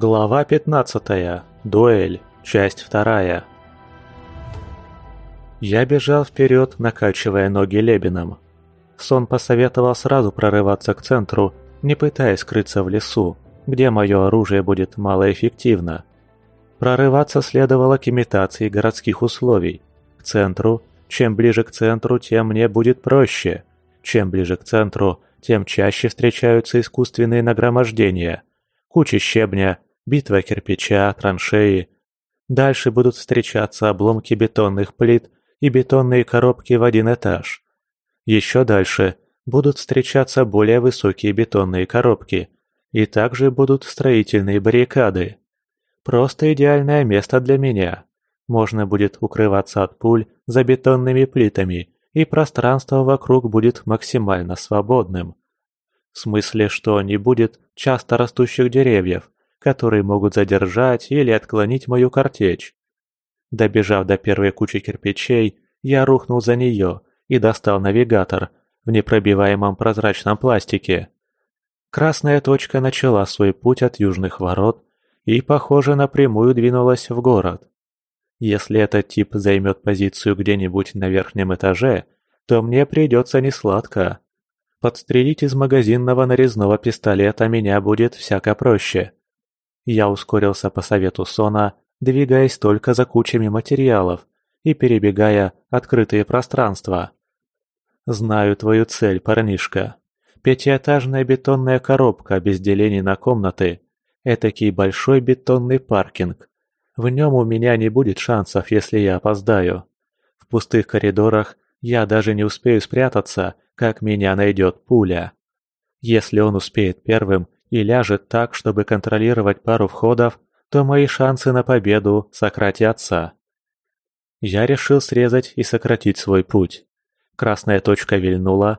Глава 15. Дуэль. Часть 2. Я бежал вперед, накачивая ноги лебеном. Сон посоветовал сразу прорываться к центру, не пытаясь скрыться в лесу, где мое оружие будет малоэффективно. Прорываться следовало к имитации городских условий. К центру. Чем ближе к центру, тем мне будет проще. Чем ближе к центру, тем чаще встречаются искусственные нагромождения. Куча щебня, битва кирпича, траншеи. Дальше будут встречаться обломки бетонных плит и бетонные коробки в один этаж. Еще дальше будут встречаться более высокие бетонные коробки, и также будут строительные баррикады. Просто идеальное место для меня. Можно будет укрываться от пуль за бетонными плитами, и пространство вокруг будет максимально свободным. В смысле, что не будет часто растущих деревьев, которые могут задержать или отклонить мою картечь. Добежав до первой кучи кирпичей, я рухнул за нее и достал навигатор в непробиваемом прозрачном пластике. Красная точка начала свой путь от южных ворот и, похоже, напрямую двинулась в город. Если этот тип займет позицию где-нибудь на верхнем этаже, то мне придется несладко. Подстрелить из магазинного нарезного пистолета меня будет всяко проще. Я ускорился по совету Сона, двигаясь только за кучами материалов и перебегая открытые пространства. «Знаю твою цель, парнишка. Пятиэтажная бетонная коробка без делений на комнаты. Этакий большой бетонный паркинг. В нем у меня не будет шансов, если я опоздаю. В пустых коридорах я даже не успею спрятаться, как меня найдет пуля. Если он успеет первым и ляжет так, чтобы контролировать пару входов, то мои шансы на победу сократятся. Я решил срезать и сократить свой путь. Красная точка вильнула.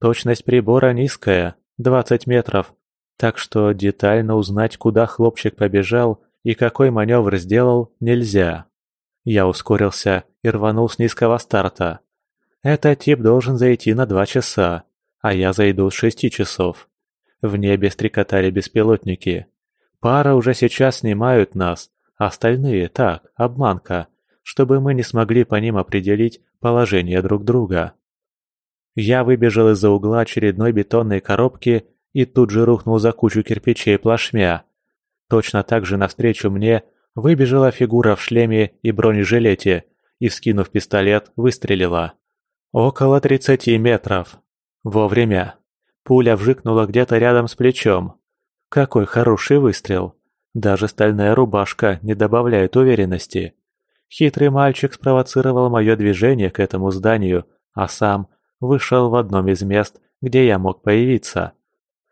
Точность прибора низкая, 20 метров, так что детально узнать, куда хлопчик побежал и какой маневр сделал, нельзя. Я ускорился и рванул с низкого старта. Этот тип должен зайти на два часа, а я зайду с шести часов. В небе стрекотали беспилотники. Пара уже сейчас снимают нас, остальные так, обманка, чтобы мы не смогли по ним определить положение друг друга. Я выбежал из-за угла очередной бетонной коробки и тут же рухнул за кучу кирпичей плашмя. Точно так же навстречу мне выбежала фигура в шлеме и бронежилете и, вскинув пистолет, выстрелила. Около тридцати метров. Вовремя. Пуля вжикнула где-то рядом с плечом. Какой хороший выстрел. Даже стальная рубашка не добавляет уверенности. Хитрый мальчик спровоцировал мое движение к этому зданию, а сам вышел в одном из мест, где я мог появиться.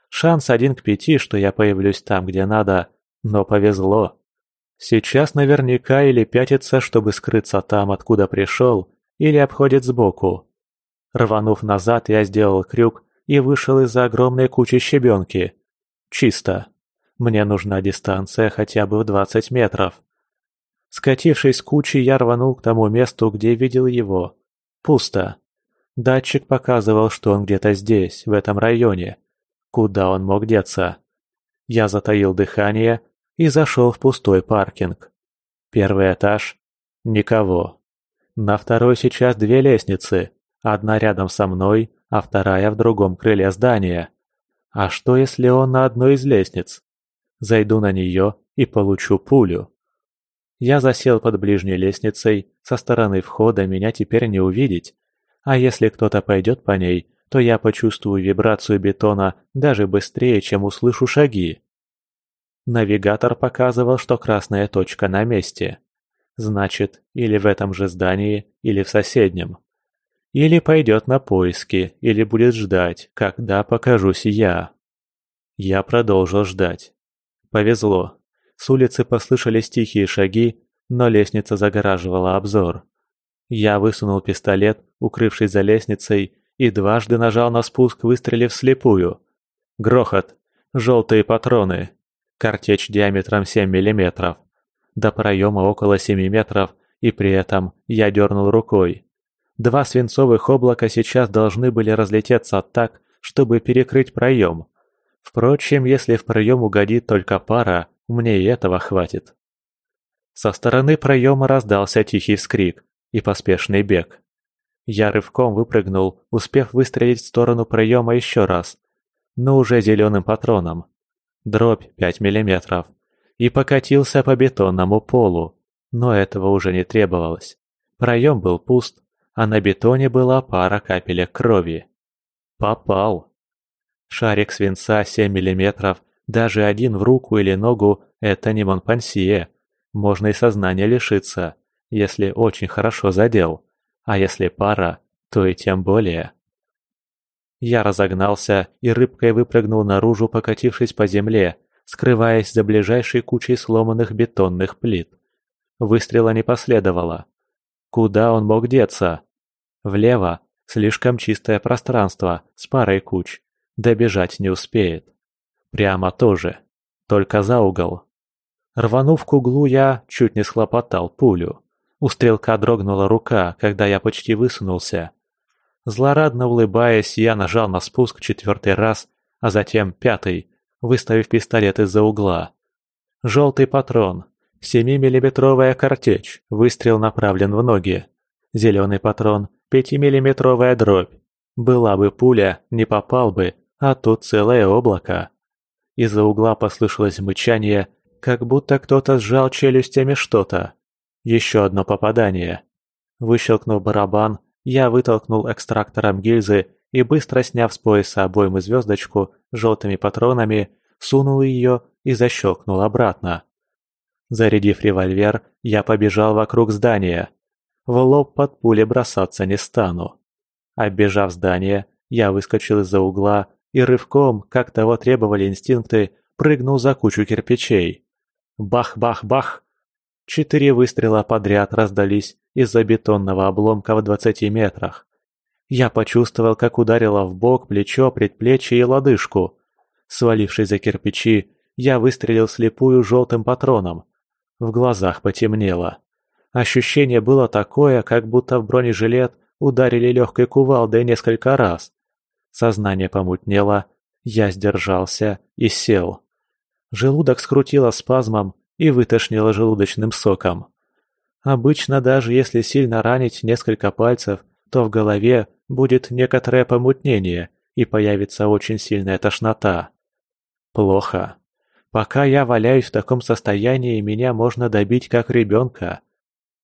Шанс один к пяти, что я появлюсь там, где надо, но повезло. Сейчас наверняка или пятится, чтобы скрыться там, откуда пришел, или обходит сбоку. Рванув назад, я сделал крюк и вышел из-за огромной кучи щебенки. Чисто. Мне нужна дистанция хотя бы в 20 метров. Скатившись с кучи, я рванул к тому месту, где видел его. Пусто. Датчик показывал, что он где-то здесь, в этом районе. Куда он мог деться? Я затаил дыхание и зашел в пустой паркинг. Первый этаж – никого. На второй сейчас две лестницы, одна рядом со мной, а вторая в другом крыле здания. А что, если он на одной из лестниц? Зайду на нее и получу пулю. Я засел под ближней лестницей, со стороны входа меня теперь не увидеть. А если кто-то пойдет по ней, то я почувствую вибрацию бетона даже быстрее, чем услышу шаги. Навигатор показывал, что красная точка на месте. Значит, или в этом же здании, или в соседнем. Или пойдет на поиски, или будет ждать, когда покажусь я. Я продолжил ждать. Повезло. С улицы послышались тихие шаги, но лестница загораживала обзор. Я высунул пистолет, укрывшись за лестницей, и дважды нажал на спуск, выстрелив слепую. Грохот. Желтые патроны. Картечь диаметром 7 мм. До проема около 7 метров, и при этом я дернул рукой. Два свинцовых облака сейчас должны были разлететься так, чтобы перекрыть проем. Впрочем, если в проем угодит только пара, мне и этого хватит. Со стороны проема раздался тихий скрик и поспешный бег. Я рывком выпрыгнул, успев выстрелить в сторону проема еще раз, но уже зеленым патроном. Дробь 5 миллиметров. И покатился по бетонному полу, но этого уже не требовалось. Проем был пуст, а на бетоне была пара капелек крови. Попал. Шарик свинца 7 миллиметров, даже один в руку или ногу – это не Монпансье. Можно и сознания лишиться, если очень хорошо задел. А если пара, то и тем более. Я разогнался и рыбкой выпрыгнул наружу, покатившись по земле, скрываясь за ближайшей кучей сломанных бетонных плит. Выстрела не последовало. Куда он мог деться? Влево – слишком чистое пространство с парой куч. Добежать не успеет. Прямо тоже. Только за угол. Рванув к углу, я чуть не схлопотал пулю. У стрелка дрогнула рука, когда я почти высунулся. Злорадно улыбаясь, я нажал на спуск четвертый раз, а затем пятый, выставив пистолет из-за угла. Желтый патрон, 7-миллиметровая картечь, выстрел направлен в ноги. Зеленый патрон, 5-миллиметровая дробь. Была бы пуля, не попал бы, а тут целое облако. Из-за угла послышалось мычание, как будто кто-то сжал челюстями что-то. Еще одно попадание. Выщелкнув барабан, я вытолкнул экстрактором гильзы и, быстро сняв с пояса обоймы звездочку с желтыми патронами, сунул ее и защелкнул обратно. Зарядив револьвер, я побежал вокруг здания. В лоб под пули бросаться не стану. Оббежав здание, я выскочил из-за угла и рывком, как того требовали инстинкты, прыгнул за кучу кирпичей. Бах-бах-бах! Четыре выстрела подряд раздались из-за бетонного обломка в двадцати метрах. Я почувствовал, как ударило в бок, плечо, предплечье и лодыжку. Свалившись за кирпичи, я выстрелил слепую желтым патроном. В глазах потемнело. Ощущение было такое, как будто в бронежилет ударили легкой кувалдой несколько раз. Сознание помутнело, я сдержался и сел. Желудок скрутило спазмом, и вытошнило желудочным соком. Обычно даже если сильно ранить несколько пальцев, то в голове будет некоторое помутнение и появится очень сильная тошнота. Плохо. Пока я валяюсь в таком состоянии, меня можно добить как ребенка.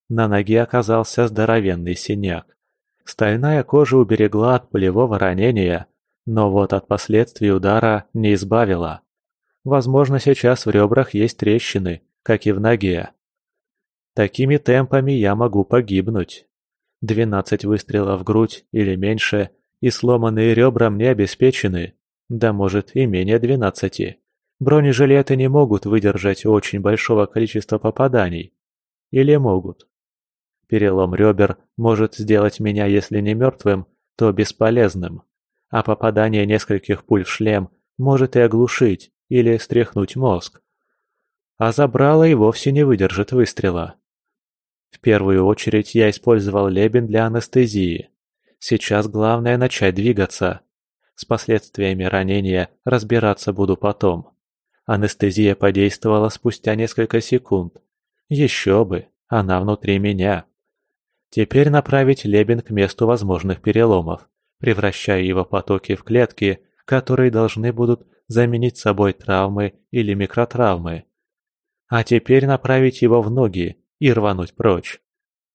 На ноге оказался здоровенный синяк. Стальная кожа уберегла от пулевого ранения, но вот от последствий удара не избавила. Возможно, сейчас в ребрах есть трещины, как и в ноге. Такими темпами я могу погибнуть. Двенадцать выстрелов в грудь или меньше, и сломанные ребра мне обеспечены, да может и менее двенадцати. Бронежилеты не могут выдержать очень большого количества попаданий. Или могут. Перелом ребер может сделать меня, если не мертвым, то бесполезным. А попадание нескольких пуль в шлем может и оглушить или стряхнуть мозг а забрало и вовсе не выдержит выстрела. В первую очередь я использовал лебен для анестезии. Сейчас главное начать двигаться. С последствиями ранения разбираться буду потом. Анестезия подействовала спустя несколько секунд. Еще бы, она внутри меня. Теперь направить лебен к месту возможных переломов, превращая его потоки в клетки, которые должны будут заменить собой травмы или микротравмы. А теперь направить его в ноги и рвануть прочь.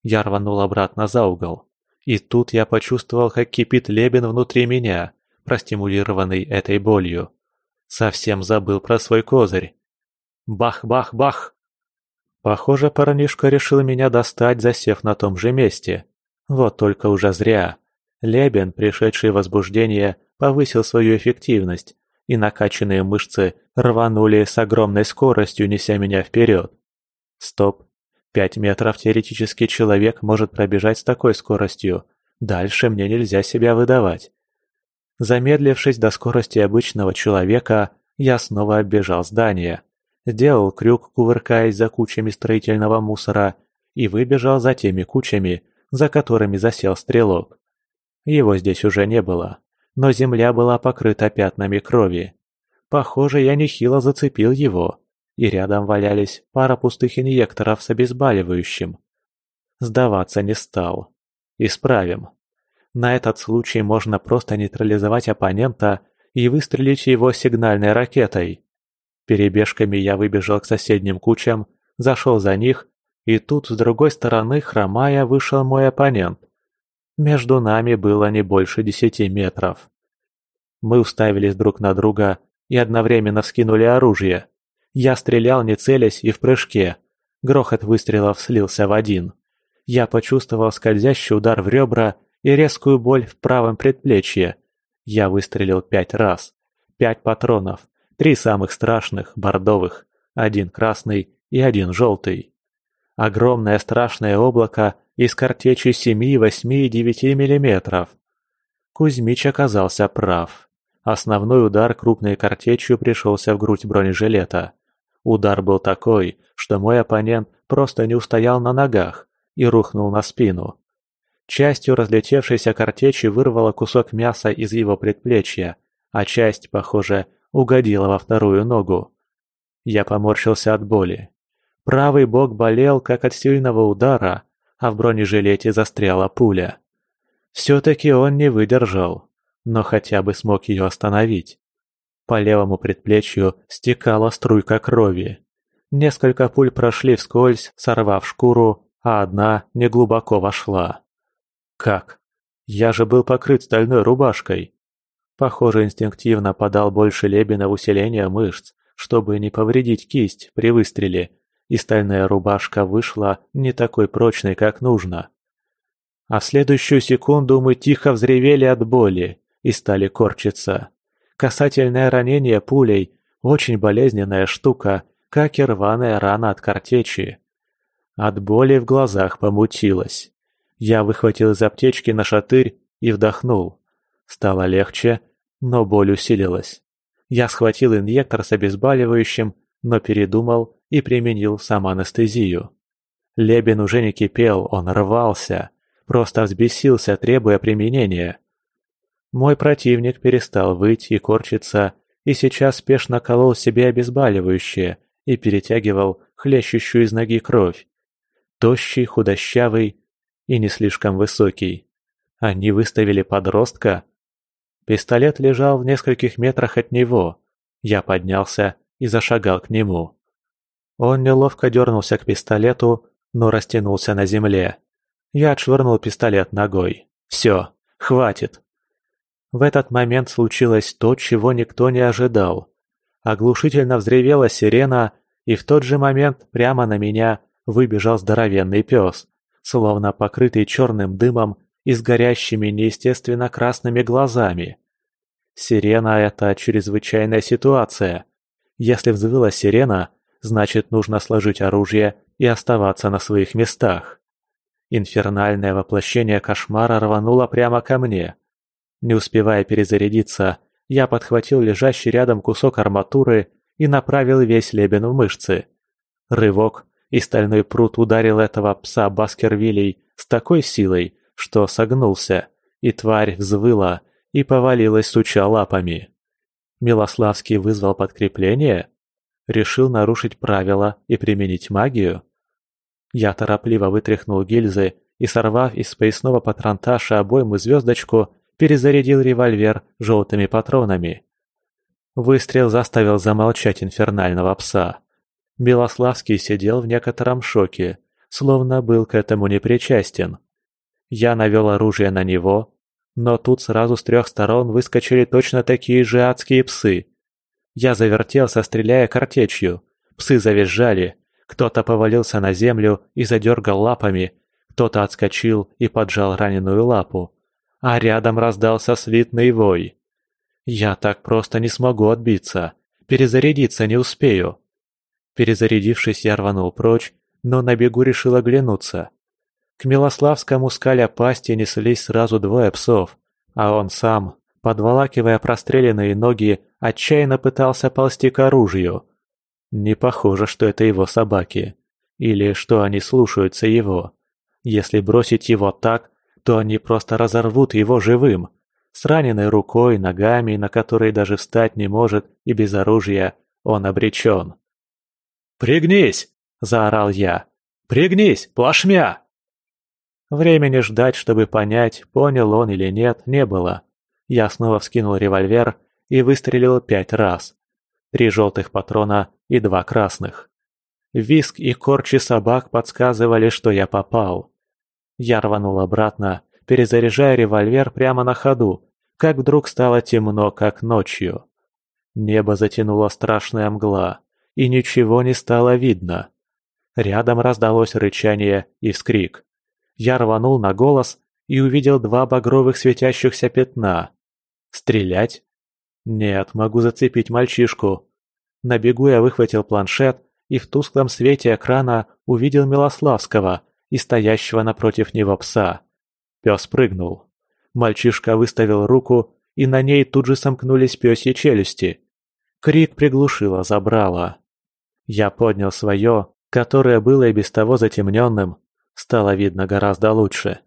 Я рванул обратно за угол. И тут я почувствовал, как кипит лебен внутри меня, простимулированный этой болью. Совсем забыл про свой козырь. Бах-бах-бах! Похоже, парнишка решил меня достать, засев на том же месте. Вот только уже зря. Лебен, пришедший в возбуждение, повысил свою эффективность, и накачанные мышцы рванули с огромной скоростью, неся меня вперед. Стоп. Пять метров теоретически человек может пробежать с такой скоростью. Дальше мне нельзя себя выдавать. Замедлившись до скорости обычного человека, я снова оббежал здание. Сделал крюк, кувыркаясь за кучами строительного мусора, и выбежал за теми кучами, за которыми засел стрелок. Его здесь уже не было но земля была покрыта пятнами крови. Похоже, я нехило зацепил его. и рядом валялись пара пустых инъекторов с обезболивающим. Сдаваться не стал. Исправим. На этот случай можно просто нейтрализовать оппонента и выстрелить его сигнальной ракетой. Перебежками я выбежал к соседним кучам, зашел за них, и тут с другой стороны, хромая, вышел мой оппонент. Между нами было не больше десяти метров. Мы уставились друг на друга и одновременно вскинули оружие. Я стрелял, не целясь, и в прыжке. Грохот выстрелов слился в один. Я почувствовал скользящий удар в ребра и резкую боль в правом предплечье. Я выстрелил пять раз. Пять патронов. Три самых страшных, бордовых. Один красный и один желтый. Огромное страшное облако из картечи 7, 8 и 9 миллиметров. Кузьмич оказался прав. Основной удар крупной картечью пришелся в грудь бронежилета. Удар был такой, что мой оппонент просто не устоял на ногах и рухнул на спину. Частью разлетевшейся картечи вырвала кусок мяса из его предплечья, а часть, похоже, угодила во вторую ногу. Я поморщился от боли. Правый бок болел, как от сильного удара, а в бронежилете застряла пуля. Все-таки он не выдержал, но хотя бы смог ее остановить. По левому предплечью стекала струйка крови. Несколько пуль прошли вскользь, сорвав шкуру, а одна неглубоко вошла. Как? Я же был покрыт стальной рубашкой. Похоже, инстинктивно подал больше Лебена в усиление мышц, чтобы не повредить кисть при выстреле, и стальная рубашка вышла не такой прочной, как нужно. А в следующую секунду мы тихо взревели от боли и стали корчиться. Касательное ранение пулей – очень болезненная штука, как и рваная рана от картечи. От боли в глазах помутилось. Я выхватил из аптечки на шатырь и вдохнул. Стало легче, но боль усилилась. Я схватил инъектор с обезболивающим, но передумал и применил сам анестезию. Лебен уже не кипел, он рвался, просто взбесился, требуя применения. Мой противник перестал выть и корчиться, и сейчас спешно колол себе обезболивающее и перетягивал хлещущую из ноги кровь. Тощий, худощавый и не слишком высокий. Они выставили подростка. Пистолет лежал в нескольких метрах от него. Я поднялся и зашагал к нему. Он неловко дернулся к пистолету, но растянулся на земле. Я отшвырнул пистолет ногой. Все, хватит. В этот момент случилось то, чего никто не ожидал. Оглушительно взревела сирена, и в тот же момент прямо на меня выбежал здоровенный пес, словно покрытый черным дымом и с горящими неестественно красными глазами. Сирена — это чрезвычайная ситуация. Если взвыла сирена, значит нужно сложить оружие и оставаться на своих местах. Инфернальное воплощение кошмара рвануло прямо ко мне. Не успевая перезарядиться, я подхватил лежащий рядом кусок арматуры и направил весь лебен в мышцы. Рывок, и стальной пруд ударил этого пса Баскервилей с такой силой, что согнулся, и тварь взвыла и повалилась, суча лапами. Милославский вызвал подкрепление? Решил нарушить правила и применить магию? Я торопливо вытряхнул гильзы и, сорвав из поясного патронташа обойму звездочку, перезарядил револьвер желтыми патронами. Выстрел заставил замолчать инфернального пса. Белославский сидел в некотором шоке, словно был к этому непричастен. Я навел оружие на него, но тут сразу с трех сторон выскочили точно такие же адские псы. Я завертелся, стреляя картечью. Псы завизжали. Кто-то повалился на землю и задергал лапами, кто-то отскочил и поджал раненую лапу. А рядом раздался слитный вой. Я так просто не смогу отбиться. Перезарядиться не успею. Перезарядившись, я рванул прочь, но на бегу решил оглянуться. К Милославскому скаля пасти неслись сразу двое псов, а он сам, подволакивая простреленные ноги, отчаянно пытался ползти к оружию. Не похоже, что это его собаки. Или что они слушаются его. Если бросить его так, то они просто разорвут его живым. С раненой рукой, ногами, на которые даже встать не может, и без оружия, он обречен. «Пригнись!» – заорал я. «Пригнись, плашмя!» Времени ждать, чтобы понять, понял он или нет, не было. Я снова вскинул револьвер и выстрелил пять раз. Три желтых патрона и два красных. Виск и корчи собак подсказывали, что я попал. Я рванул обратно, перезаряжая револьвер прямо на ходу, как вдруг стало темно, как ночью. Небо затянуло страшная мгла, и ничего не стало видно. Рядом раздалось рычание и вскрик. Я рванул на голос и увидел два багровых светящихся пятна. Стрелять? Нет, могу зацепить мальчишку. На бегу я выхватил планшет и в тусклом свете экрана увидел Милославского и стоящего напротив него пса. Пес прыгнул. Мальчишка выставил руку, и на ней тут же сомкнулись пёсьи челюсти. Крик приглушило забрало. Я поднял свое, которое было и без того затемненным. Стало видно гораздо лучше.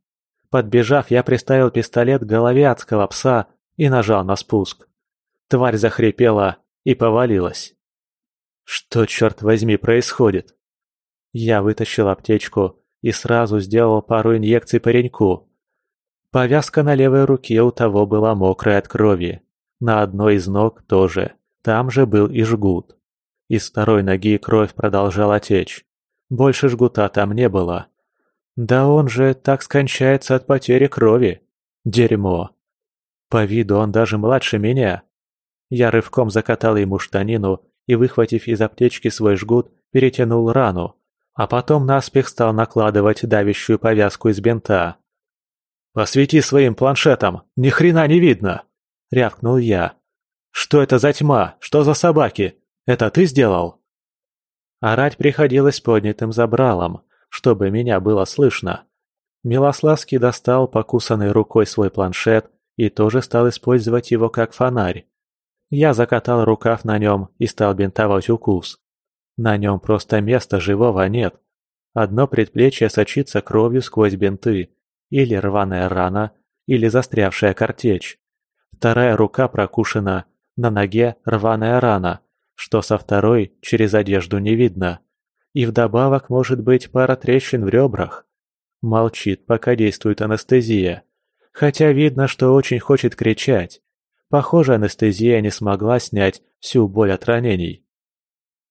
Подбежав, я приставил пистолет к голове адского пса и нажал на спуск. Тварь захрипела и повалилась. Что, черт возьми, происходит? Я вытащил аптечку и сразу сделал пару инъекций пареньку. Повязка на левой руке у того была мокрая от крови. На одной из ног тоже. Там же был и жгут. Из второй ноги кровь продолжала течь. Больше жгута там не было. Да он же так скончается от потери крови. Дерьмо. По виду он даже младше меня. Я рывком закатал ему штанину и, выхватив из аптечки свой жгут, перетянул рану, а потом наспех стал накладывать давящую повязку из бинта. «Посвети своим планшетом, ни хрена не видно!» — рявкнул я. «Что это за тьма? Что за собаки? Это ты сделал?» Орать приходилось поднятым забралом, чтобы меня было слышно. Милославский достал покусанной рукой свой планшет и тоже стал использовать его как фонарь. Я закатал рукав на нем и стал бинтовать укус. На нем просто места живого нет. Одно предплечье сочится кровью сквозь бинты, или рваная рана, или застрявшая картечь. Вторая рука прокушена, на ноге рваная рана, что со второй через одежду не видно. И вдобавок может быть пара трещин в ребрах. Молчит, пока действует анестезия. Хотя видно, что очень хочет кричать. Похоже, анестезия не смогла снять всю боль от ранений.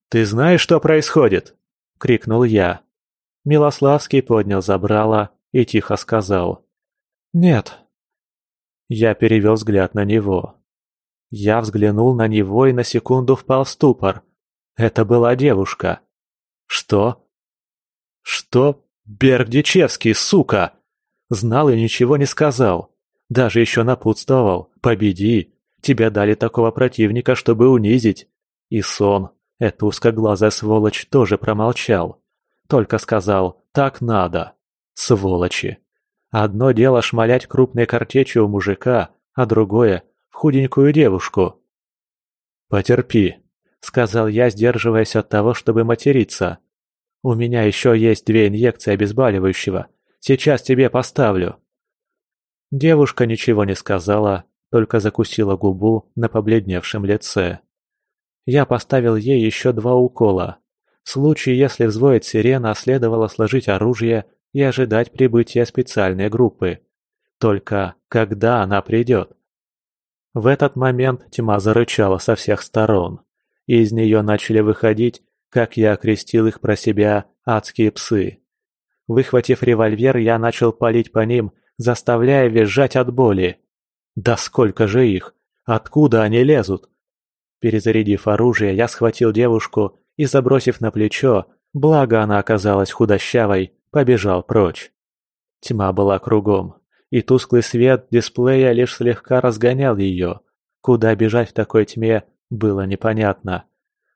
«Ты знаешь, что происходит?» — крикнул я. Милославский поднял забрало и тихо сказал. «Нет». Я перевел взгляд на него. Я взглянул на него и на секунду впал в ступор. Это была девушка. Что? Что? Бердичевский, сука! Знал и ничего не сказал. Даже еще напутствовал. Победи. Тебя дали такого противника, чтобы унизить. И сон. Эта узкоглазая сволочь тоже промолчал. Только сказал «так надо». Сволочи. Одно дело шмалять крупной картечью у мужика, а другое — худенькую девушку. «Потерпи», — сказал я, сдерживаясь от того, чтобы материться. «У меня еще есть две инъекции обезболивающего. Сейчас тебе поставлю». Девушка ничего не сказала, только закусила губу на побледневшем лице. Я поставил ей еще два укола. В случае, если взвоет сирена, следовало сложить оружие и ожидать прибытия специальной группы. Только когда она придет? В этот момент тьма зарычала со всех сторон, и из нее начали выходить, как я окрестил их про себя, адские псы. Выхватив револьвер, я начал палить по ним, заставляя визжать от боли. Да сколько же их! Откуда они лезут? Перезарядив оружие, я схватил девушку и, забросив на плечо, благо она оказалась худощавой, побежал прочь. Тьма была кругом, и тусклый свет дисплея лишь слегка разгонял ее. Куда бежать в такой тьме, было непонятно.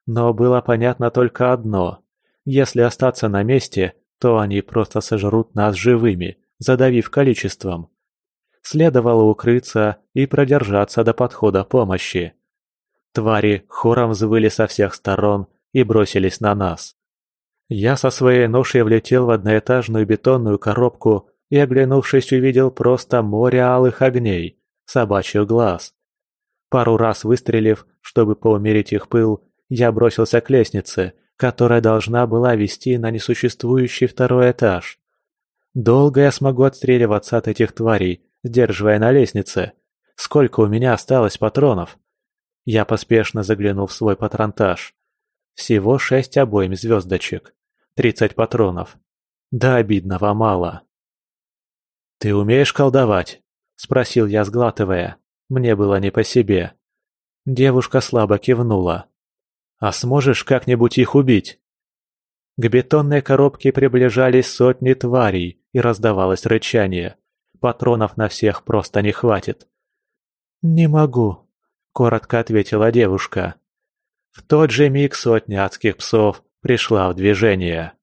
Но было понятно только одно. Если остаться на месте, то они просто сожрут нас живыми, задавив количеством. Следовало укрыться и продержаться до подхода помощи. Твари хором взвыли со всех сторон и бросились на нас. Я со своей ношей влетел в одноэтажную бетонную коробку и, оглянувшись, увидел просто море алых огней, собачьих глаз. Пару раз выстрелив, чтобы поумерить их пыл, я бросился к лестнице, которая должна была вести на несуществующий второй этаж. Долго я смогу отстреливаться от этих тварей, сдерживая на лестнице. Сколько у меня осталось патронов? Я поспешно заглянул в свой патронтаж. Всего шесть обоим звездочек. Тридцать патронов. Да обидного мало. «Ты умеешь колдовать?» – спросил я, сглатывая. Мне было не по себе. Девушка слабо кивнула. «А сможешь как-нибудь их убить?» К бетонной коробке приближались сотни тварей, и раздавалось рычание. Патронов на всех просто не хватит. «Не могу», — коротко ответила девушка. В тот же миг сотня адских псов пришла в движение.